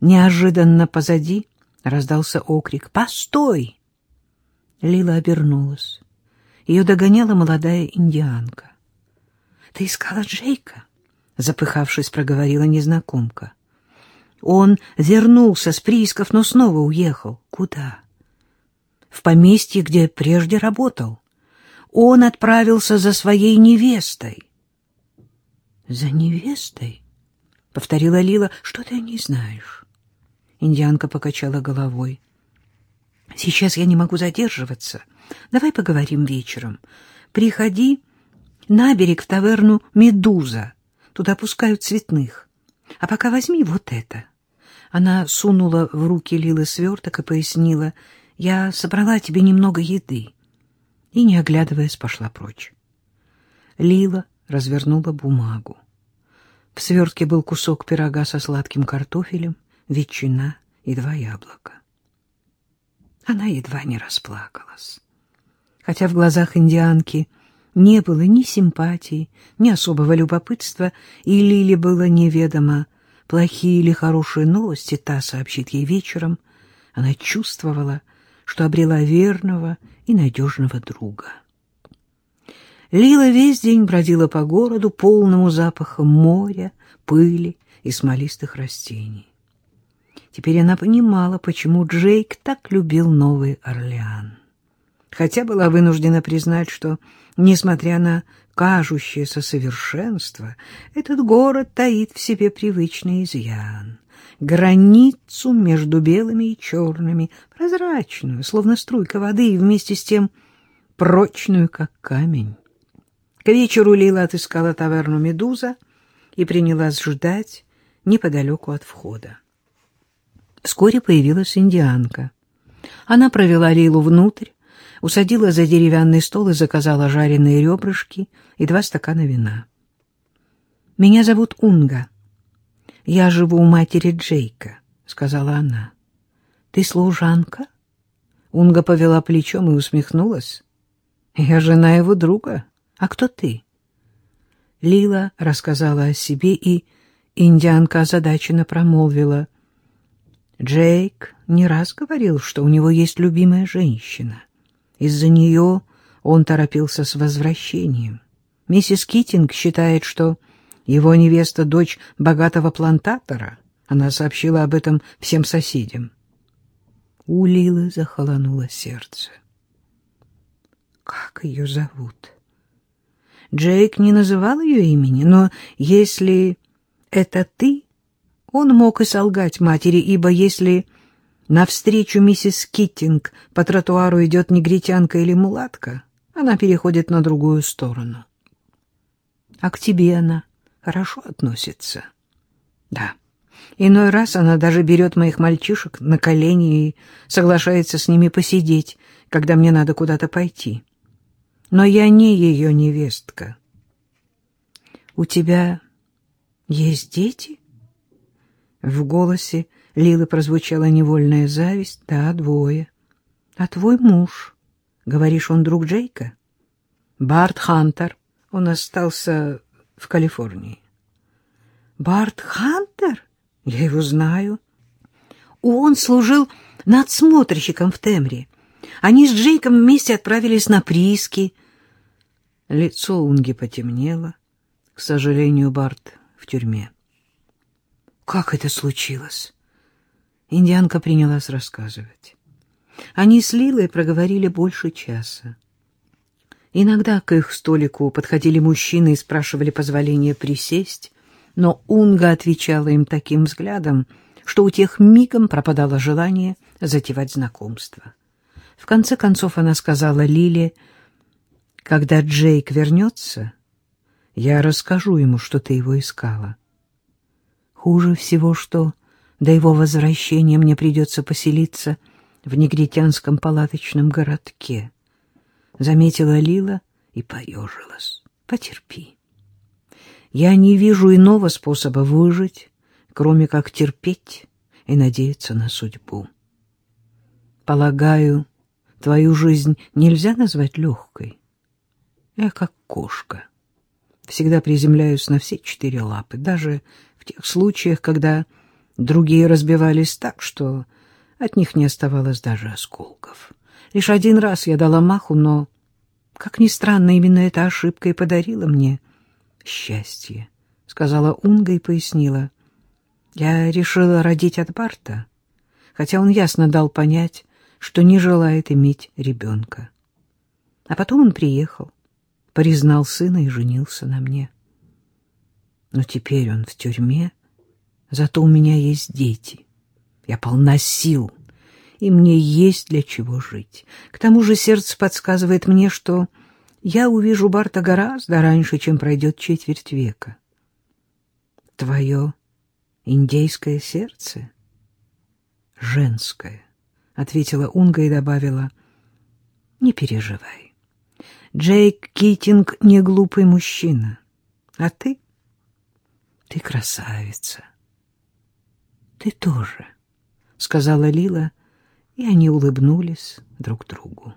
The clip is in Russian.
Неожиданно позади раздался окрик «Постой!». Лила обернулась. Ее догоняла молодая индианка. — Ты искала Джейка? — запыхавшись, проговорила незнакомка. Он вернулся с приисков, но снова уехал. Куда? В поместье, где прежде работал. Он отправился за своей невестой. — За невестой? — повторила Лила. — Что ты о ней знаешь? Индианка покачала головой. — Сейчас я не могу задерживаться. Давай поговорим вечером. Приходи на берег в таверну «Медуза». Туда пускают цветных. А пока возьми вот это. Она сунула в руки Лилы сверток и пояснила, «Я собрала тебе немного еды». И, не оглядываясь, пошла прочь. Лила развернула бумагу. В свертке был кусок пирога со сладким картофелем, ветчина и два яблока. Она едва не расплакалась. Хотя в глазах индианки не было ни симпатии, ни особого любопытства, и Лиле было неведомо, плохие или хорошие новости та сообщит ей вечером, она чувствовала, что обрела верного и надежного друга. Лила весь день бродила по городу, полному запахом моря, пыли и смолистых растений. Теперь она понимала, почему Джейк так любил Новый Орлеан. Хотя была вынуждена признать, что, несмотря на кажущееся совершенство, этот город таит в себе привычный изъян, границу между белыми и черными, прозрачную, словно струйка воды, и вместе с тем прочную, как камень. К вечеру Лила отыскала таверну «Медуза» и принялась ждать неподалеку от входа. Вскоре появилась индианка. Она провела Лилу внутрь, усадила за деревянный стол и заказала жареные ребрышки и два стакана вина. — Меня зовут Унга. Я живу у матери Джейка, — сказала она. — Ты служанка? Унга повела плечом и усмехнулась. — Я жена его друга. А кто ты? Лила рассказала о себе, и индианка озадаченно промолвила. Джейк не раз говорил, что у него есть любимая женщина. Из-за нее он торопился с возвращением. Миссис Китинг считает, что его невеста — дочь богатого плантатора. Она сообщила об этом всем соседям. У Лилы захолонуло сердце. Как ее зовут? Джейк не называл ее имени, но если это ты, он мог и солгать матери, ибо если навстречу миссис Киттинг по тротуару идет негритянка или мулатка, она переходит на другую сторону. А к тебе она хорошо относится? Да. Иной раз она даже берет моих мальчишек на колени и соглашается с ними посидеть, когда мне надо куда-то пойти. Но я не ее невестка. У тебя есть дети? В голосе Лилы прозвучала невольная зависть. Да, двое. А твой муж? Говоришь, он друг Джейка? Барт Хантер. Он остался в Калифорнии. Барт Хантер? Я его знаю. Он служил надсмотрщиком в Темре. Они с Джейком вместе отправились на прииски. Лицо Унги потемнело. К сожалению, Барт в тюрьме. Как это случилось? Индианка принялась рассказывать. Они с Лилой проговорили больше часа. Иногда к их столику подходили мужчины и спрашивали позволения присесть, но Унга отвечала им таким взглядом, что у тех мигом пропадало желание затевать знакомство. В конце концов она сказала Лиле, «Когда Джейк вернется, я расскажу ему, что ты его искала. Хуже всего, что до его возвращения мне придется поселиться в негритянском палаточном городке. Заметила Лила и поежилась. Потерпи. Я не вижу иного способа выжить, кроме как терпеть и надеяться на судьбу. Полагаю, твою жизнь нельзя назвать легкой. Я как кошка. Всегда приземляюсь на все четыре лапы, даже в тех случаях, когда Другие разбивались так, что от них не оставалось даже осколков. Лишь один раз я дала маху, но, как ни странно, именно эта ошибка и подарила мне счастье, — сказала Унга и пояснила. Я решила родить от Барта, хотя он ясно дал понять, что не желает иметь ребенка. А потом он приехал, признал сына и женился на мне. Но теперь он в тюрьме, зато у меня есть дети. Я полна сил, и мне есть для чего жить. К тому же сердце подсказывает мне, что я увижу Барта гораздо раньше, чем пройдет четверть века. Твое индейское сердце? Женское, — ответила Унга и добавила. Не переживай. Джейк Китинг не глупый мужчина. А ты? Ты красавица. Ты тоже, — сказала Лила, и они улыбнулись друг другу.